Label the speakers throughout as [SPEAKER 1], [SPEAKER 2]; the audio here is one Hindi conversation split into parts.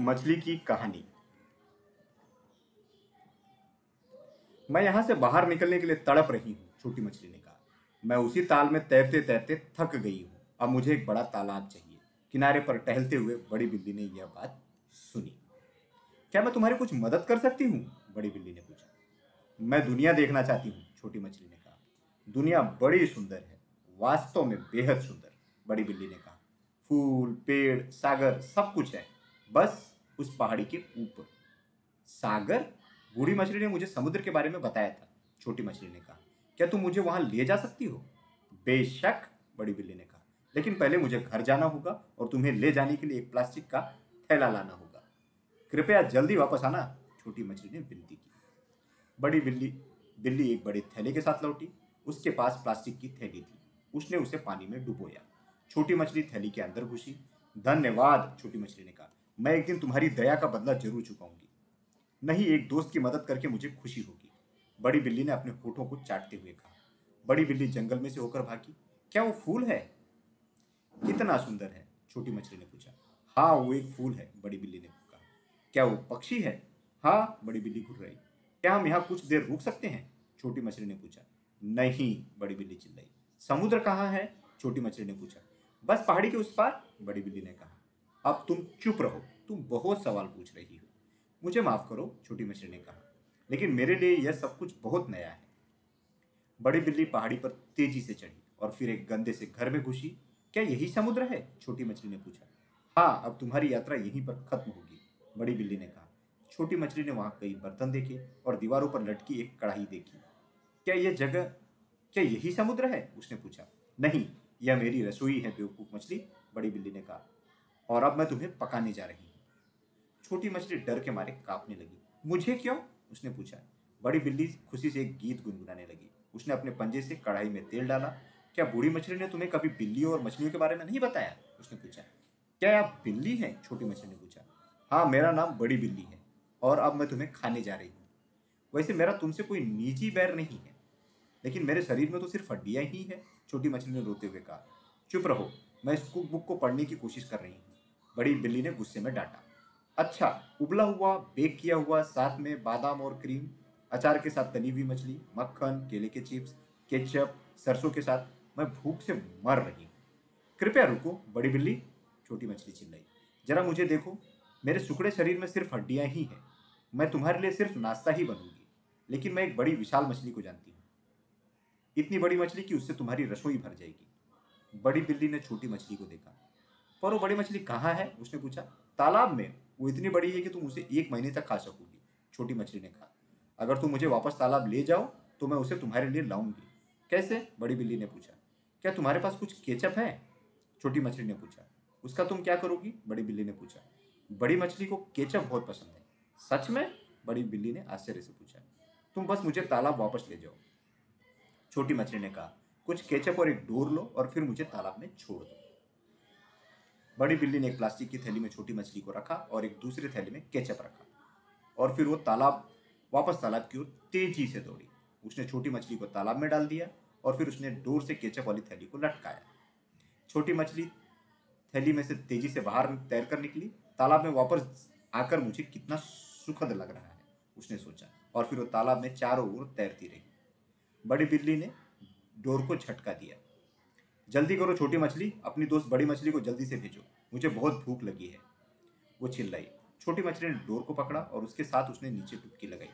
[SPEAKER 1] मछली की कहानी। मैं यहाँ से बाहर निकलने के लिए तड़प रही हूँ, छोटी मछली ने कहा। मैं उसी ताल में तैरते तैरते थक गई हूँ। अब मुझे एक बड़ा तालाब चाहिए। किनारे पर टहलते हुए बड़ी बिल्ली ने यह बात सुनी। क्या मैं तुम्हारी कुछ मदद कर सकती हूँ? बड़ी बिल्ली ने पूछा। मैं दुनिया देखना चाहती हूँ, छोटी मछली ने कहा। दुनिया बड़ी सुंदर है, वास्तव में बेहद सुंदर, बड़ी बिल्ली ने कहा। फूल, पेड़, सागर, सब कुछ है। बस उस पहाड़ी के ऊपर। सागर, बूढ़ी मछली ने मुझे समुद्र के बारे में बताया था, छोटी मछली ने कहा। क्या तुम मुझे वहाँ ले जा सकती हो? बेशक, बड़ी बिल्ली ने कहा। लेकिन पहले मुझे घर जाना होगा और तुम्हें ले जाने के लिए एक प्लास्टिक का थैला लाना होगा। कृपया जल्दी वापस आना, छोटी मछली ने विनती की। बड़ी बिल्ली बिल्ली एक बड़े थैले के साथ लौटी। उसके पास प्लास्टिक की थैली थी। उसने उसे पानी में डुबोया। छोटी मछली थैली के अंदर घुसी। धन्यवाद, छोटी मछली ने कहा। मैं एक दिन तुम्हारी दया का बदला ज़रूर चुकाऊँगी। नहीं, एक दोस्त की मदद करके मुझे खुशी होगी। बड़ी बिल्ली ने अपने होठों को चाटते हुए कहा। बड़ी बिल्ली जंगल में से होकर भागी। क्या वो फूल है? कितना सुंदर है, छोटी मछली ने पूछा। हाँ वो एक फूल है, बड़ी बिल्ली ने कहा। क्या वो पक्षी है? हाँ बड़ी बिल्ली घुर रही। क्या हम यहाँ कुछ देर रुक सकते हैं? छोटी मछली ने पूछा। नहीं, बड़ी बिल्ली चिल्लाई। समुद्र कहाँ है? छोटी मछली ने पूछा। बस पहाड़ी के उस पार? बड़ी बिल्ली ने कहा। अब तुम चुप रहो। तुम बहुत सवाल पूछ रही हो। मुझे माफ़ करो, छोटी मछली ने कहा। लेकिन मेरे लिए यह सब कुछ बहुत नया है। बड़ी बिल्ली पहाड़ी पर तेज़ी से चढ़ी और फिर एक गंदे से घर में घुसी। क्या यही समुद्र है? छोटी मछली ने पूछा। हाँ अब तुम्हारी यात्रा यहीं पर खत्म होगी, बड़ी बिल्ली ने कहा। छोटी मछली ने वहाँ कई बर्तन देखे और दीवारों पर लटकी एक कढ़ाई देखी। क्या यह जगह, क्या यही समुद्र है? उसने पूछा। नहीं, यह मेरी रसोई है, बेवकूफ़ मछली, बड़ी बिल्ली ने कहा। और अब मैं तुम्हें पकाने जा रही हूँ। छोटी मछली डर के मारे कांपने लगी। मुझे क्यों? उसने पूछा। बड़ी बिल्ली खुशी से एक गीत गुनगुनाने लगी। उसने अपने पंजे से कढ़ाई में तेल डाला। क्या बूढ़ी मछली ने तुम्हें कभी बिल्लियों और मछलियों के बारे में नहीं बताया? उसने पूछा। क्या आप बिल्ली हैं? छोटी मछली ने पूछा। हाँ मेरा नाम बड़ी बिल्ली है और अब मैं तुम्हें खाने जा रही हूँ। वैसे मेरा तुमसे कोई निजी बैर नहीं है, लेकिन मेरे शरीर में तो सिर्फ़ हड्डियाँ ही है, छोटी मछली ने रोते हुए कहा। चुप रहो, मैं इस कुक बुक को पढ़ने की कोशिश कर रही हूँ, बड़ी बिल्ली ने गुस्से में डांटा। अच्छा उबला हुआ बेक किया हुआ, साथ में बादाम और क्रीम अचार के साथ तली हुई मछली, मक्खन, केले के चिप्स केचप सरसों के साथ। मैं भूख से मर रही हूँ। कृपया रुको, बड़ी बिल्ली, छोटी मछली चिल्लाई जरा मुझे देखो, मेरे सुखड़े शरीर में सिर्फ़ हड्डियाँ ही हैं। मैं तुम्हारे लिए सिर्फ़ नाश्ता ही बनूँगी, लेकिन मैं एक बड़ी विशाल मछली को जानती हूँ। इतनी बड़ी मछली कि उससे तुम्हारी रसोई भर जाएगी। बड़ी बिल्ली ने छोटी मछली को देखा। पर वो बड़ी मछली कहाँ है? उसने पूछा। तालाब में। वो इतनी बड़ी है कि तुम उसे एक महीने तक खा सकोगी, छोटी मछली ने कहा। अगर तुम मुझे वापस तालाब ले जाओ तो मैं उसे तुम्हारे लिए लाऊँगी। कैसे? बड़ी बिल्ली ने पूछा। क्या तुम्हारे पास कुछ केचप है? छोटी मछली ने पूछा। उसका तुम क्या करोगी? बड़ी बिल्ली ने पूछा। बड़ी मछली को केचप बहुत पसंद है। सच में? बड़ी बिल्ली ने आश्चर्य से पूछा। तुम बस मुझे तालाब वापस ले जाओ। छोटी मछली ने कहा, कुछ केचप और एक डोर लो और फिर मुझे तालाब में छोड़ दो। बड़ी बिल्ली ने एक प्लास्टिक की थैली में छोटी मछली को रखा और एक दूसरे थैली में केचप रखा। और फिर वो तालाब, वापस तालाब की ओर तेज़ी से दौड़ी। उसने छोटी मछली को तालाब में डाल दिया और फिर उसने डोर से केचप वाली थैली को लटकाया। छोटी मछली थैली में से तेज़ी से बाहर तैर कर निकली। तालाब में वापस आकर मुझे कितना सुखद लग रहा है, उसने सोचा। और फिर वो तालाब में चारों ओर तैरती रही। बड़ी बिल्ली ने डोर को झटका दिया। जल्दी करो छोटी मछली, अपनी दोस्त बड़ी मछली को जल्दी से भेजो। मुझे बहुत भूख लगी है। वो चिल्लाई। छोटी मछली ने डोर को पकड़ा और उसके साथ उसने नीचे डुबकी लगाई।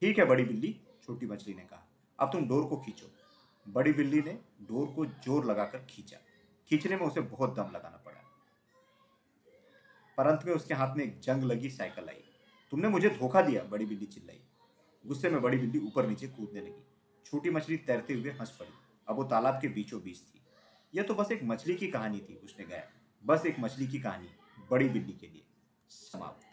[SPEAKER 1] ठीक है, बड़ी बिल्ली, छोटी मछली ने कहा। अब तुम डोर को खींचो। बड़ी बिल्ली ने डोर को ज़ोर लगाकर खींचा। खींचने में उसे बहुत दम लगाना पड़ा। पर अंत में उसके हाथ में एक जंग लगी साइकिल आई। तुमने मुझे धोखा दिया, बड़ी बिल्ली चिल्लाई। गुस्से में बड़ी बिल्ली ऊपर नीचे कूदने लगी। छोटी मछली तैरते हुए हंस पड़ी। अब वो तालाब के बीचों बीच थी। यह तो बस एक मछली की कहानी थी, उसने गया। बस एक मछली की कहानी, बड़ी बिल्ली के लिए। समाप्त।